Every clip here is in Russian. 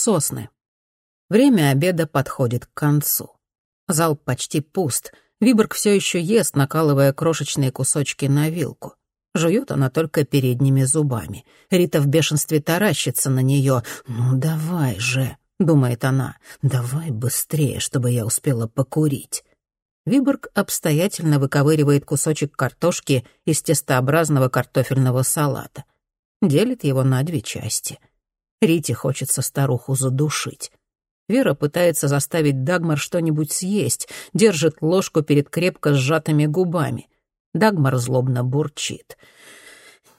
Сосны. Время обеда подходит к концу. Зал почти пуст. Виборг все еще ест, накалывая крошечные кусочки на вилку. Жует она только передними зубами. Рита в бешенстве таращится на нее. «Ну давай же», — думает она, — «давай быстрее, чтобы я успела покурить». Виборг обстоятельно выковыривает кусочек картошки из тестообразного картофельного салата. Делит его на две части. Рите хочется старуху задушить. Вера пытается заставить Дагмар что-нибудь съесть, держит ложку перед крепко сжатыми губами. Дагмар злобно бурчит.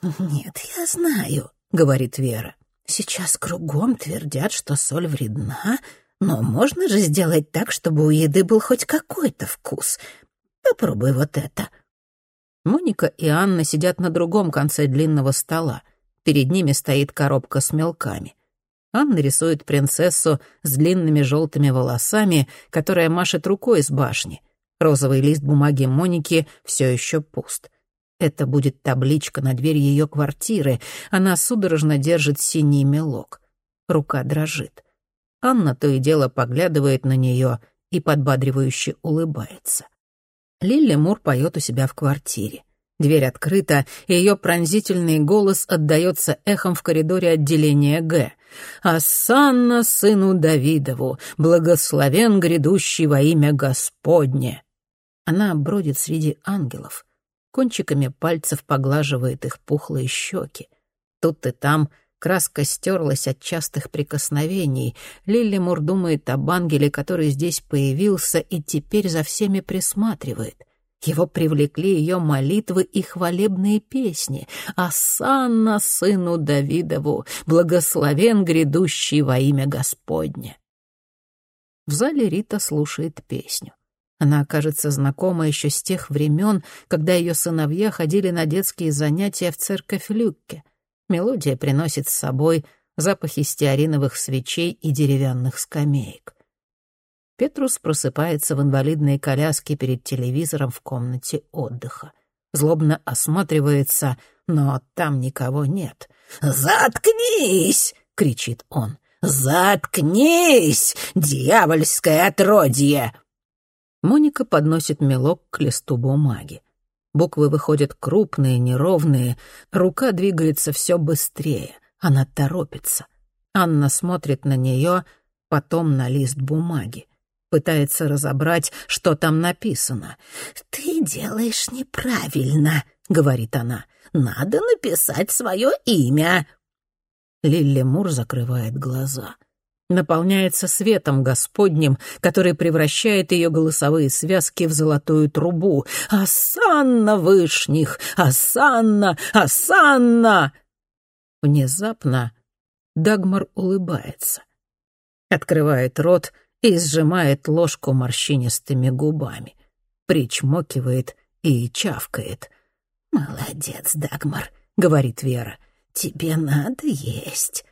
«Нет, я знаю», — говорит Вера. «Сейчас кругом твердят, что соль вредна, но можно же сделать так, чтобы у еды был хоть какой-то вкус. Попробуй вот это». Моника и Анна сидят на другом конце длинного стола. Перед ними стоит коробка с мелками. Анна рисует принцессу с длинными желтыми волосами, которая машет рукой с башни. Розовый лист бумаги Моники все еще пуст. Это будет табличка на дверь ее квартиры. Она судорожно держит синий мелок. Рука дрожит. Анна то и дело поглядывает на нее и подбадривающе улыбается. Лилли Мур поет у себя в квартире. Дверь открыта, и ее пронзительный голос отдается эхом в коридоре отделения Г. «Ассанна сыну Давидову, благословен грядущий во имя Господне!» Она бродит среди ангелов, кончиками пальцев поглаживает их пухлые щеки. Тут и там краска стерлась от частых прикосновений. Лилли Мур думает об ангеле, который здесь появился и теперь за всеми присматривает. Его привлекли ее молитвы и хвалебные песни. «Асанна сыну Давидову, благословен грядущий во имя Господне». В зале Рита слушает песню. Она окажется знакома еще с тех времен, когда ее сыновья ходили на детские занятия в церковь Люкке. Мелодия приносит с собой запахи стеариновых свечей и деревянных скамеек. Петрус просыпается в инвалидной коляске перед телевизором в комнате отдыха. Злобно осматривается, но там никого нет. «Заткнись!» — кричит он. «Заткнись, дьявольское отродье!» Моника подносит мелок к листу бумаги. Буквы выходят крупные, неровные, рука двигается все быстрее, она торопится. Анна смотрит на нее, потом на лист бумаги. Пытается разобрать, что там написано. «Ты делаешь неправильно», — говорит она. «Надо написать свое имя». Лилли Мур закрывает глаза наполняется светом Господним, который превращает ее голосовые связки в золотую трубу. «Асанна вышних! Асанна! Асанна!» Внезапно Дагмар улыбается, открывает рот и сжимает ложку морщинистыми губами, причмокивает и чавкает. «Молодец, Дагмар», — говорит Вера, — «тебе надо есть».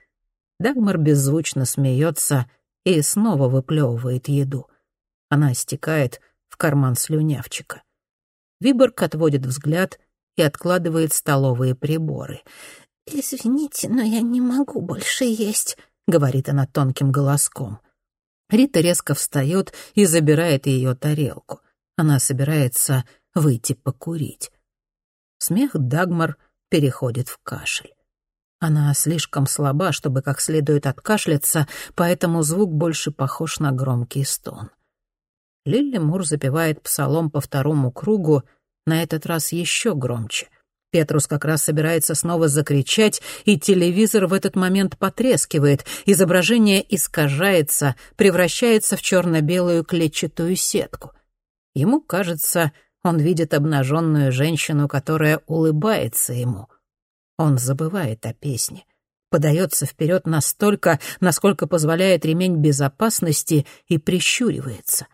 Дагмар беззвучно смеется и снова выплевывает еду. Она стекает в карман слюнявчика. Виборг отводит взгляд и откладывает столовые приборы. «Извините, но я не могу больше есть», — говорит она тонким голоском. Рита резко встает и забирает ее тарелку. Она собирается выйти покурить. Смех Дагмар переходит в кашель. Она слишком слаба, чтобы как следует откашляться, поэтому звук больше похож на громкий стон. Лилли Мур запевает псалом по второму кругу, на этот раз еще громче. Петрус как раз собирается снова закричать, и телевизор в этот момент потрескивает, изображение искажается, превращается в черно-белую клетчатую сетку. Ему кажется, он видит обнаженную женщину, которая улыбается ему — он забывает о песне, подается вперед настолько, насколько позволяет ремень безопасности, и прищуривается.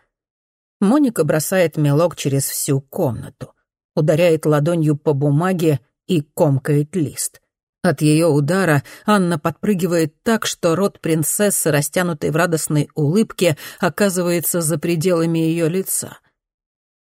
Моника бросает мелок через всю комнату, ударяет ладонью по бумаге и комкает лист. От ее удара Анна подпрыгивает так, что рот принцессы, растянутый в радостной улыбке, оказывается за пределами ее лица.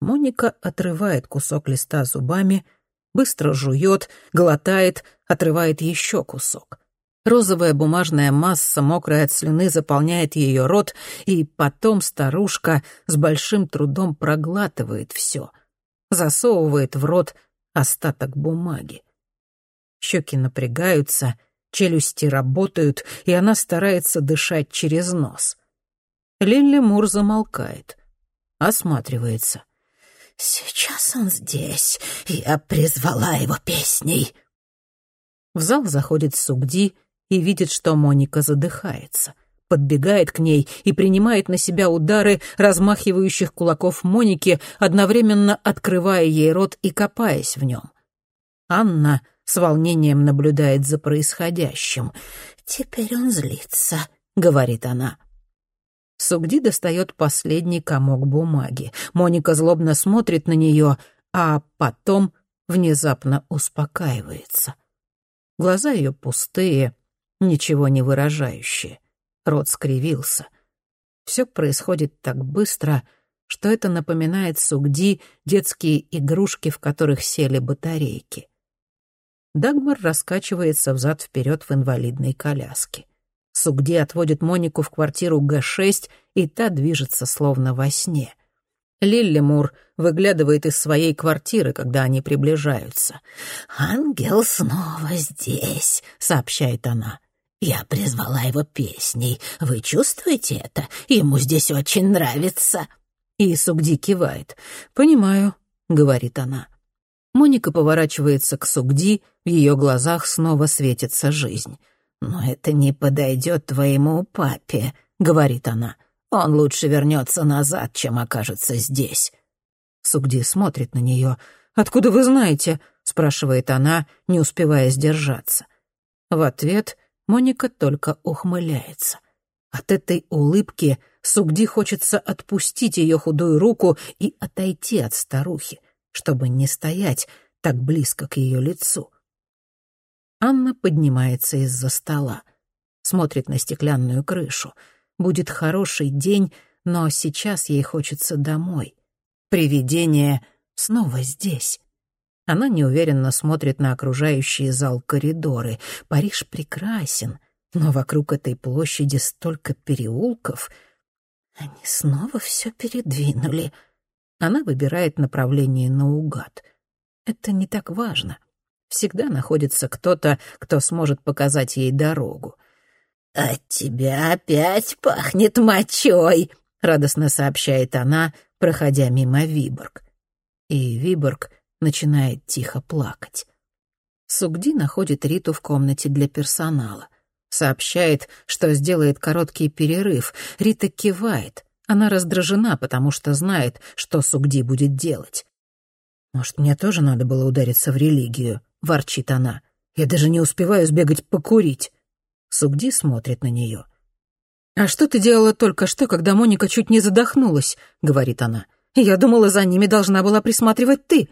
Моника отрывает кусок листа зубами, быстро жует, глотает, отрывает еще кусок. Розовая бумажная масса, мокрая от слюны, заполняет ее рот, и потом старушка с большим трудом проглатывает все, засовывает в рот остаток бумаги. Щеки напрягаются, челюсти работают, и она старается дышать через нос. Лилли Мур замолкает, осматривается. «Сейчас он здесь, я призвала его песней». В зал заходит Сугди и видит, что Моника задыхается. Подбегает к ней и принимает на себя удары размахивающих кулаков Моники, одновременно открывая ей рот и копаясь в нем. Анна с волнением наблюдает за происходящим. «Теперь он злится», — говорит она. Сугди достает последний комок бумаги. Моника злобно смотрит на нее, а потом внезапно успокаивается. Глаза ее пустые, ничего не выражающие. Рот скривился. Все происходит так быстро, что это напоминает Сугди детские игрушки, в которых сели батарейки. Дагмар раскачивается взад-вперед в инвалидной коляске. Сугди отводит Монику в квартиру Г-6, и та движется словно во сне. Лиллимур выглядывает из своей квартиры, когда они приближаются. «Ангел снова здесь», — сообщает она. Я призвала его песней. Вы чувствуете это? Ему здесь очень нравится». И Сугди кивает. «Понимаю», — говорит она. Моника поворачивается к Сугди, в ее глазах снова светится жизнь. «Но это не подойдет твоему папе», — говорит она. «Он лучше вернется назад, чем окажется здесь». Сугди смотрит на нее. «Откуда вы знаете?» — спрашивает она, не успевая сдержаться. В ответ Моника только ухмыляется. От этой улыбки Сугди хочется отпустить ее худую руку и отойти от старухи, чтобы не стоять так близко к ее лицу. Анна поднимается из-за стола, смотрит на стеклянную крышу. Будет хороший день, но сейчас ей хочется домой. Привидение снова здесь. Она неуверенно смотрит на окружающие зал коридоры. Париж прекрасен, но вокруг этой площади столько переулков. Они снова все передвинули. Она выбирает направление наугад. Это не так важно. Всегда находится кто-то, кто сможет показать ей дорогу. «От тебя опять пахнет мочой», — радостно сообщает она, проходя мимо Виборг. И Виборг начинает тихо плакать. Сугди находит Риту в комнате для персонала. Сообщает, что сделает короткий перерыв. Рита кивает. Она раздражена, потому что знает, что Сугди будет делать. «Может, мне тоже надо было удариться в религию?» — ворчит она. «Я даже не успеваю сбегать покурить». Сугди смотрит на нее. «А что ты делала только что, когда Моника чуть не задохнулась?» — говорит она. «Я думала, за ними должна была присматривать ты».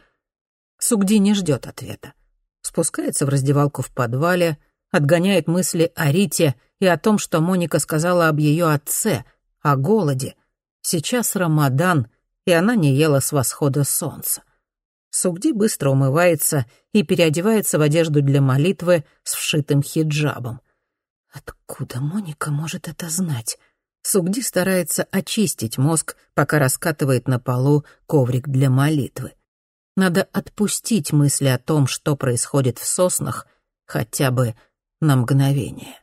Сугди не ждет ответа. Спускается в раздевалку в подвале, отгоняет мысли о Рите и о том, что Моника сказала об ее отце, о голоде. Сейчас Рамадан, и она не ела с восхода солнца. Сугди быстро умывается и переодевается в одежду для молитвы с вшитым хиджабом. Откуда Моника может это знать? Сугди старается очистить мозг, пока раскатывает на полу коврик для молитвы. Надо отпустить мысли о том, что происходит в соснах, хотя бы на мгновение.